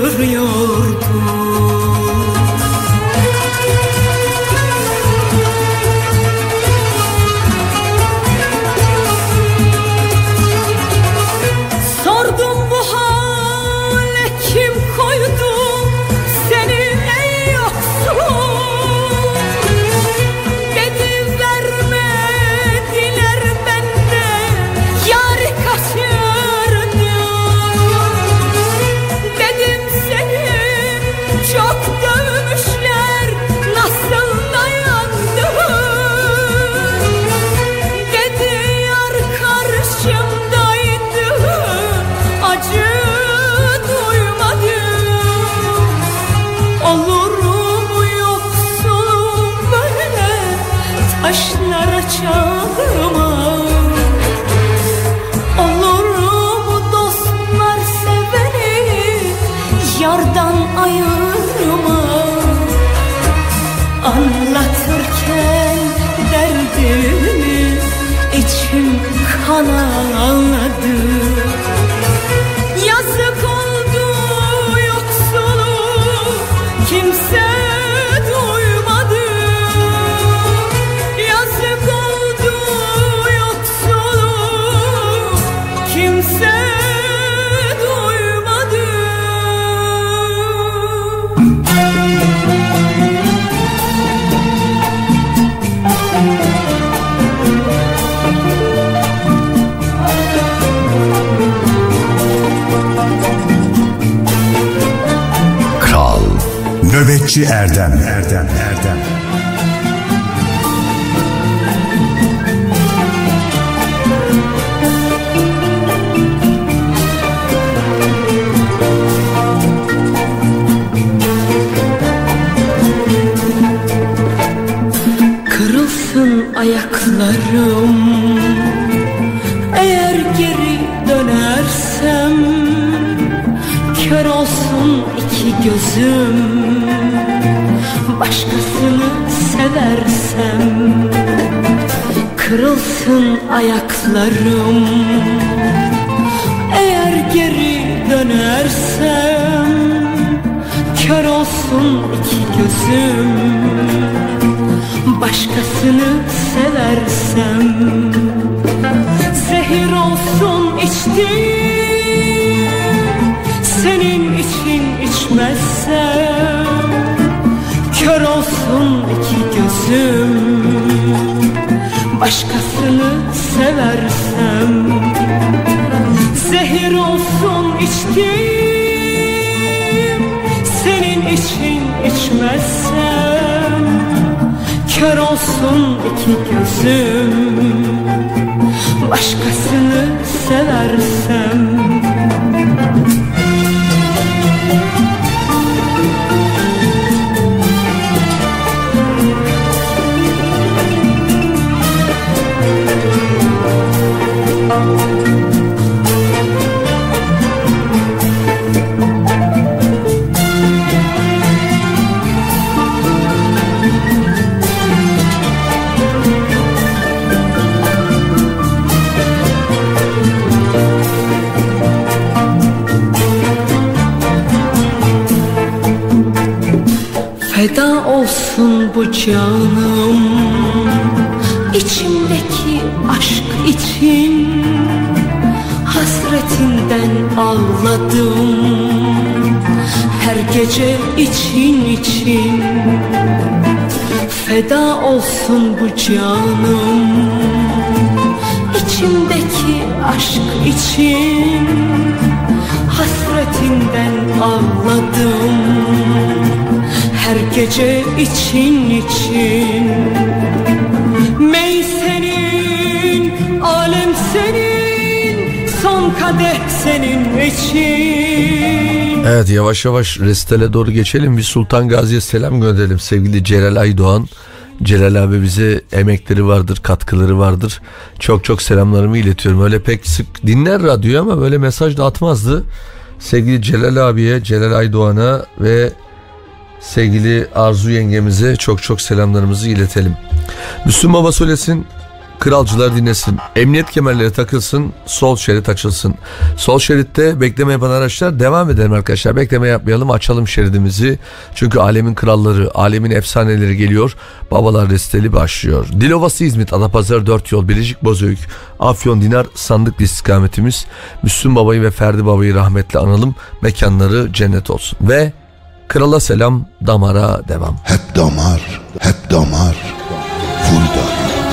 bu canım içimdeki aşk için Hasretinden ağladım. Her gece için için Feda olsun bu canım. İçimdeki aşk için Hasretinden ağladım Her gece için için Mey senin, alem senin Son kadeh senin için Evet yavaş yavaş restele doğru geçelim. Bir Sultan Gazi'ye selam gönderelim sevgili Celal Aydoğan. Celal abi bize emekleri vardır, katkıları vardır. Çok çok selamlarımı iletiyorum. Öyle pek sık dinler radyoyu ama böyle mesaj da atmazdı. Sevgili Celal abiye, Celal Aydoğan'a ve sevgili Arzu yengemize çok çok selamlarımızı iletelim. Müslüm Baba söylesin, kralcılar dinlesin. Emniyet kemerleri takılsın, sol şerit açılsın. Sol şeritte bekleme yapan araçlar devam edelim arkadaşlar. Bekleme yapmayalım, açalım şeridimizi. Çünkü alemin kralları, alemin efsaneleri geliyor. Babalar resteli başlıyor. Dilovası İzmit, Adapazarı 4 yol, Bilecik Bozüyük, Afyon Dinar sandıklı istikametimiz. Müslüm Baba'yı ve Ferdi Baba'yı rahmetle analım. Mekanları cennet olsun. Ve krala selam, damara devam. Hep damar, hep damar, full damar.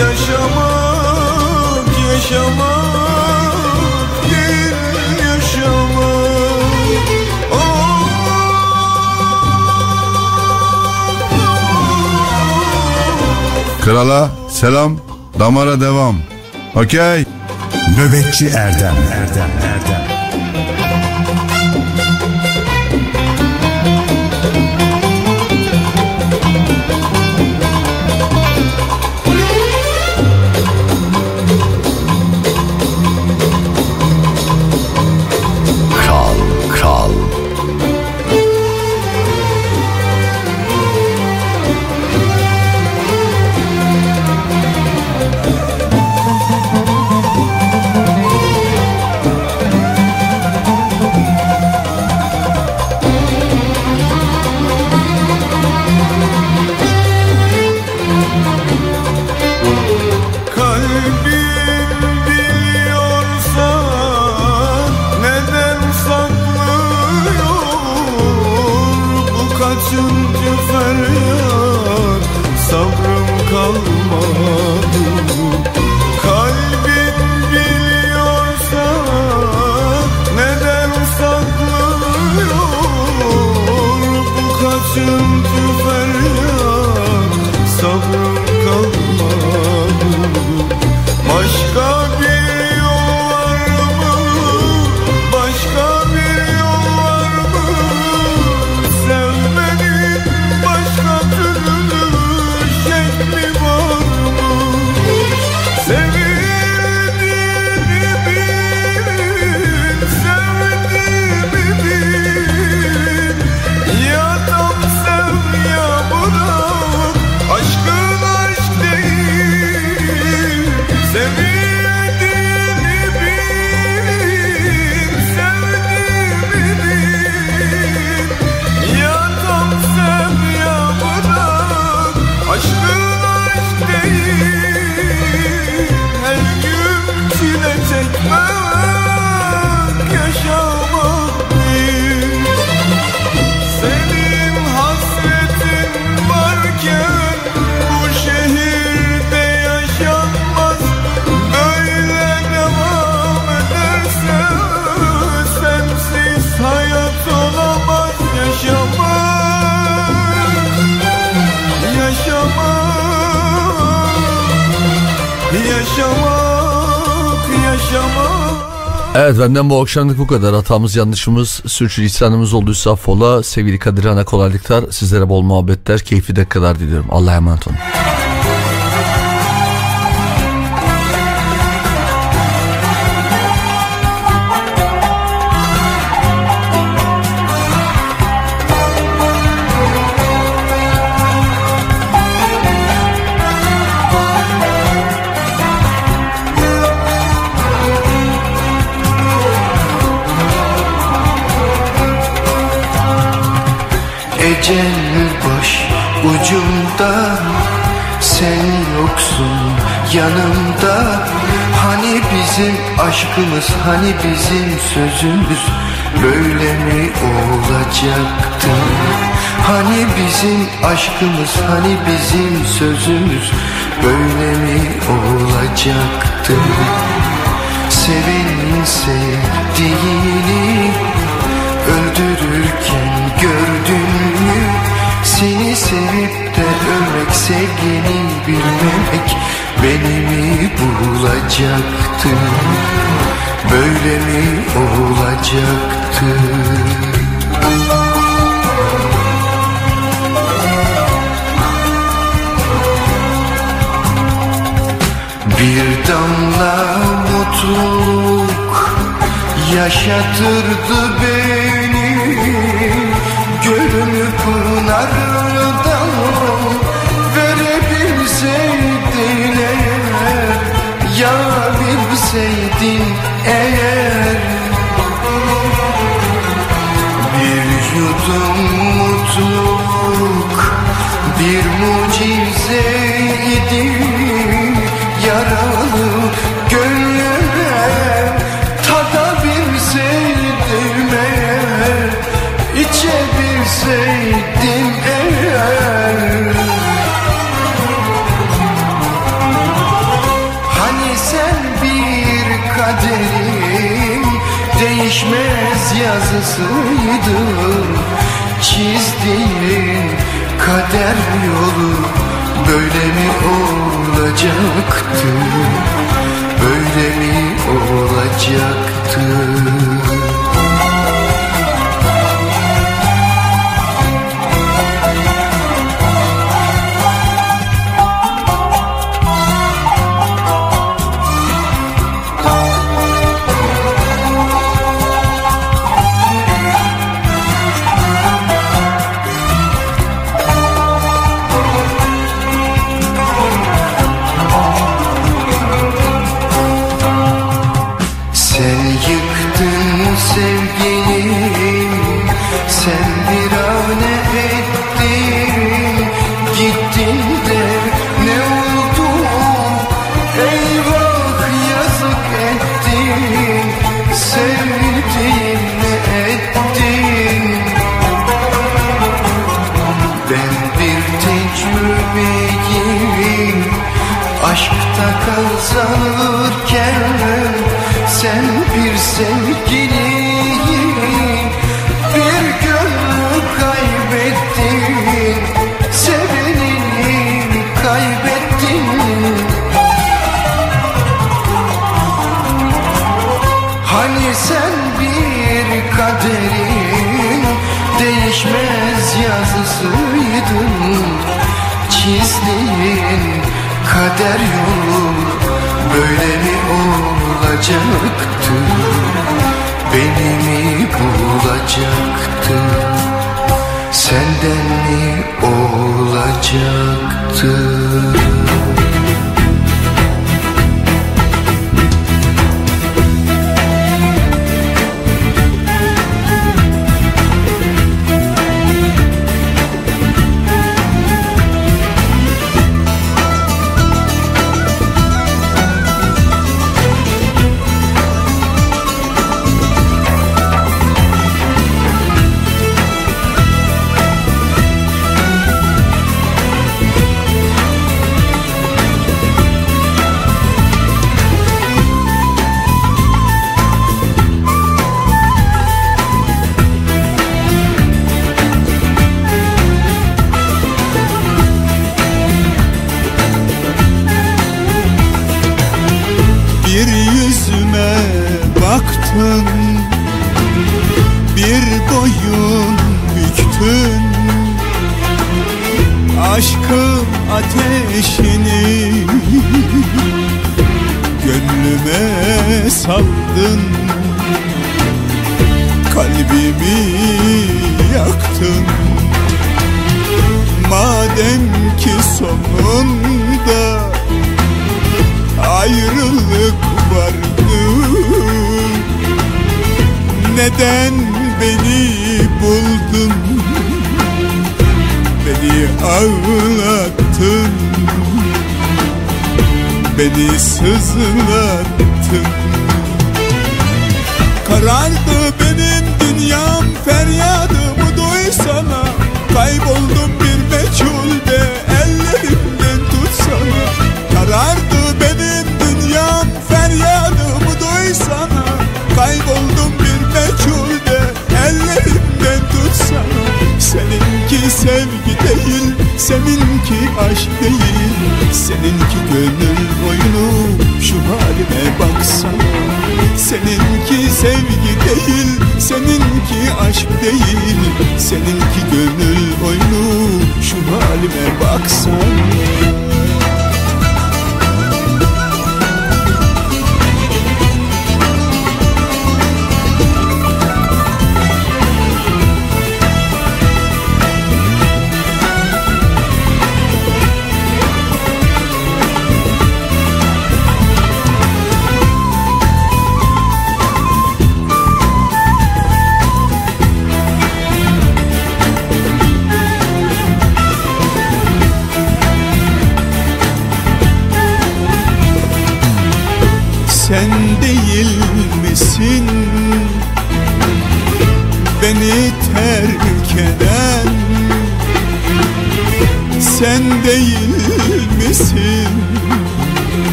Yaşamak Yaşamak bir yaşamak Krala selam, damara devam. Okey. Nöbetçi Erdem Erdem Erdem Evet benden bu akşamlık bu kadar. Hatamız yanlışımız sürçülisanımız olduysa affola. Sevgili Kadir Ana kolaylıklar. Sizlere bol muhabbetler, keyifli dakikalar diliyorum. Allah'a emanet olun. Yanımda. Hani bizim aşkımız Hani bizim sözümüz Böyle mi olacaktı? Hani bizim aşkımız Hani bizim sözümüz Böyle mi olacaktı? Sevin sevdiğini Öldürürken gördün mü? Seni sevip de ölmek Sevgini bilmemek beni mi bulacaktı Böyle mi olacaktı Bir damla mutluluk yaşatırdı beni. Gönlümü pınarı eğer Bir yudum mutluluk bir mucize idim yazısıydım Çizdiğin kader yolu böyle mi olacaktı? Böyle mi olacaktı?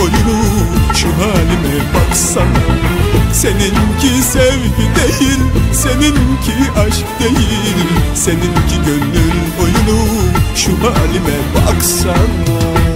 boyunu şu halime baksana. Seninki sevgi değil, seninki aşk değil. Seninki gönlün boyunu şu halime baksana.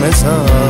mezar.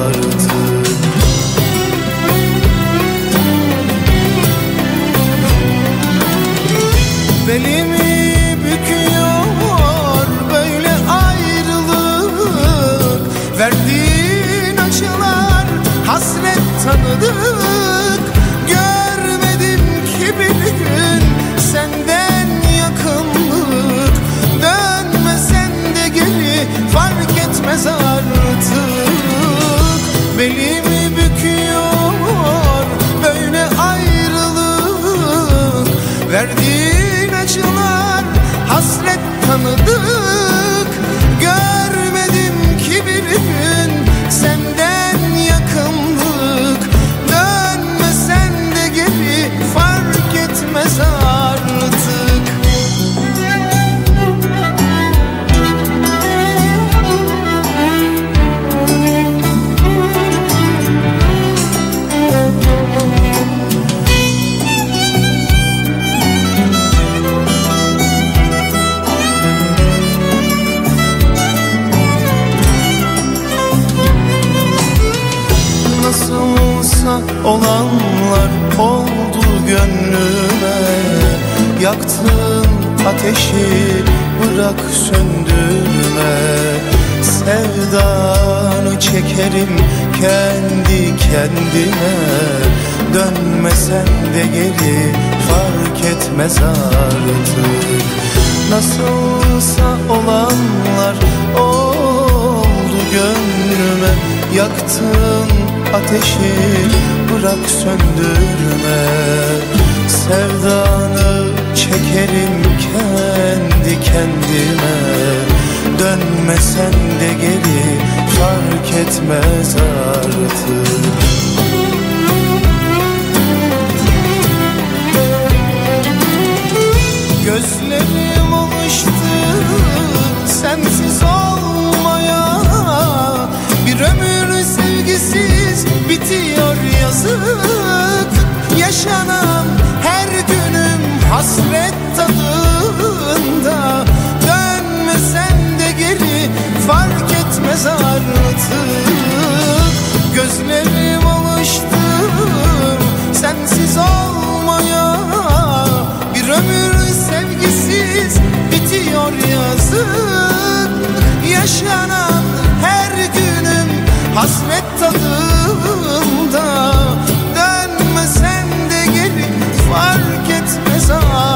kendime. Dönmesen de geri fark etmez artık. Gözlerim alıştı sensiz olmaya. Bir ömür sevgisiz bitiyor yazık. Yaşanan her günüm hasret. Fark etmez artık Gözlerim alıştı sensiz olmaya. Bir ömür sevgisiz bitiyor yazık. Yaşanan her günüm hasret tadında. Dönmesen de geri fark etmez artık